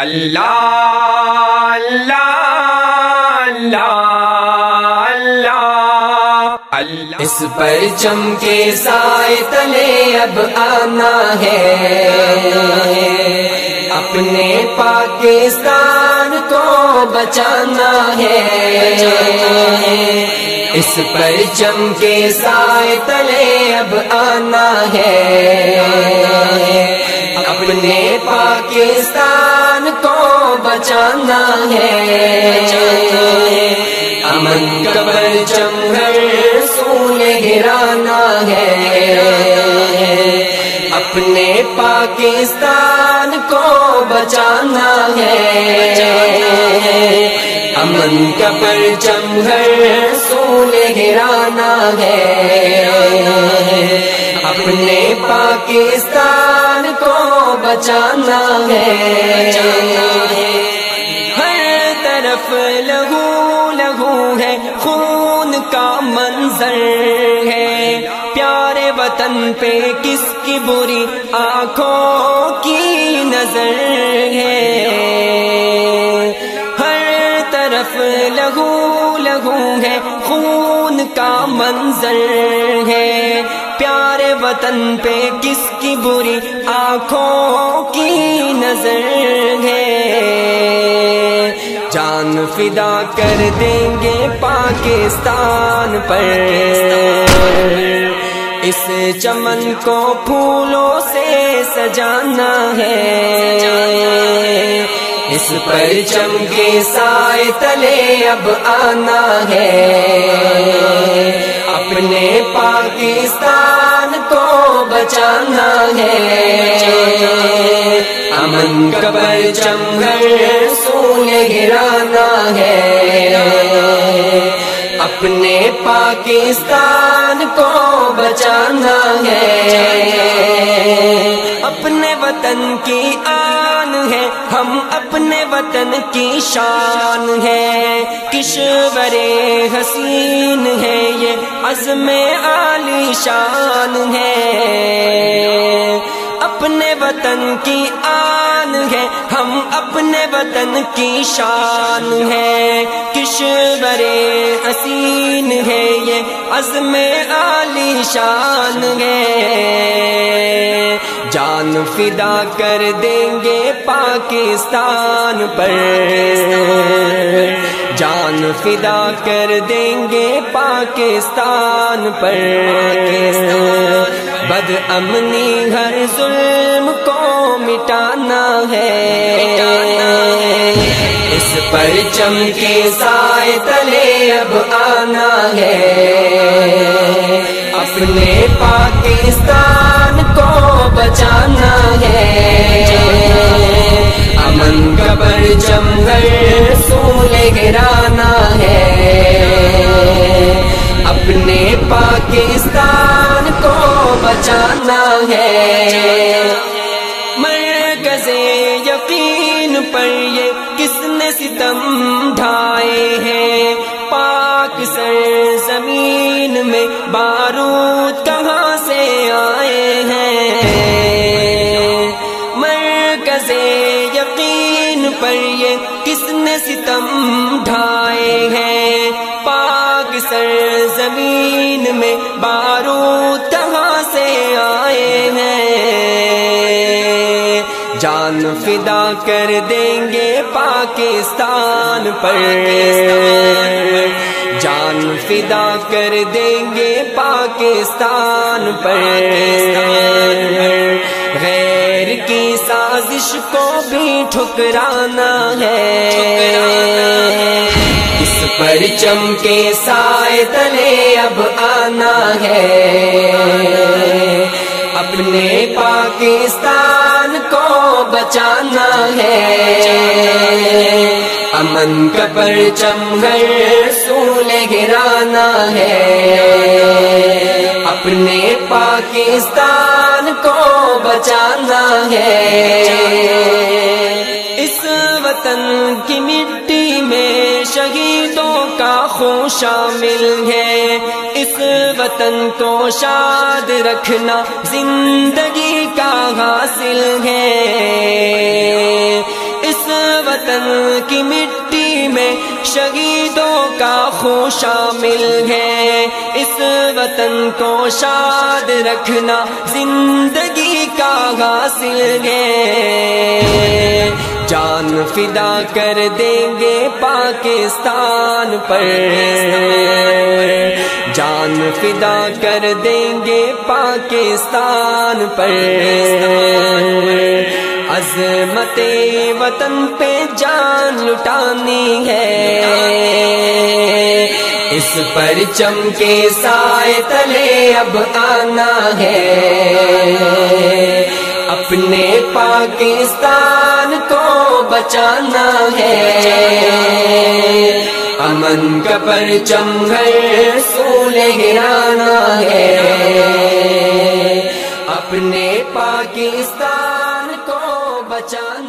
اللہ اللہ اللہ اس پر چم کے سائے تلے اب آنا ہے۔ اپنے پاکستان کو بچانا ہے۔ اس پر چم کے سائے تلے اب آنا ہے۔ اپنے پاکستان ہے، امن قبر چمگھر سون گرانا ہے۔ اپنے پاکستان کو بچانا ہے۔ امن کا پرچم گھر سون گرانا ہے۔ اپنے پاکستان کو بچانا ہے۔ پہ کس کی بری آنکھوں کی نظر ہے؟ ہر طرف لہو لہو ہے، خون کا منظر ہے۔ پیارے وطن پہ کس کی بری آنکھوں کی نظر ہے؟ جان فدا کر دیں گے پاکستان پر۔ اس چمن کو پھولوں سے سجانا ہے۔ اس پر چم کے سائے تلے اب آنا ہے۔ اپنے پاکستان کو بچانا ہے۔ امن قبر چمگھر سون گرانا ہے۔ اپنے پاکستان کو وطن کی آن ہے۔ ہم اپنے وطن کی شان ہے۔ کشور حسین ہے۔ یہ عزم عالی شان ہے۔ اپنے وطن کی آن ہے، ہم اپنے وطن کی شان ہے۔ کشور حسین ہے، یہ عزم عالی شان ہے۔ جان فدا کر دیں گے پاکستان پر۔ جان فدا کر دیں گے پاکستان پر۔ بد امنی، ہر ظلم کو مٹانا ہے۔ اس پر چم کے سائے تلے اب آنا ہے۔ اپنے پاکستان کو بچانا ہے۔ امن قبر جمگل سول گرانا ہے۔ اپنے پاکستان کو بچانا ہے۔ ستم ڈھائے ہیں۔ پاک سر زمین میں بارود کہاں سے آئے ہیں؟ مرکز یقین پر یہ کس نے ستم ڈھائے ہیں؟ پاک سر زمین میں بارود جان فدا کر دیں گے پاکستان پر۔ جان فدا کر دیں گے پاکستان پر۔ غیر کی سازش کو بھی ٹھکرانا ہے۔ اس پر چم کے سائے تلے اب آنا ہے۔ اپنے پاکستان بچانا ہے۔ امن کا پرچم گھر سول گرانا ہے۔ اپنے پاکستان کو بچانا ہے۔ اس وطن کی مٹی میں شہیدوں کا خون شامل ہے۔ اس وطن کو شاد رکھنا زندگی کا حاصل ہے۔ اس وطن کی مٹی میں شہیدوں کا خون شامل ہے۔ اس وطن کو شاد رکھنا زندگی کا حاصل ہے۔ جان فدا کر دیں گے پاکستان پر۔ جان فدا کر دیں گے پاکستان پر۔ عظمت وطن پہ جان لٹانی ہے۔ اس پر چمکے سائے تلے اب آنا ہے۔ اپنے پاکستان کو بچانا ہے۔ امن کا پرچم گھر سولے گرانا ہے۔ اپنے پاکستان کو بچانا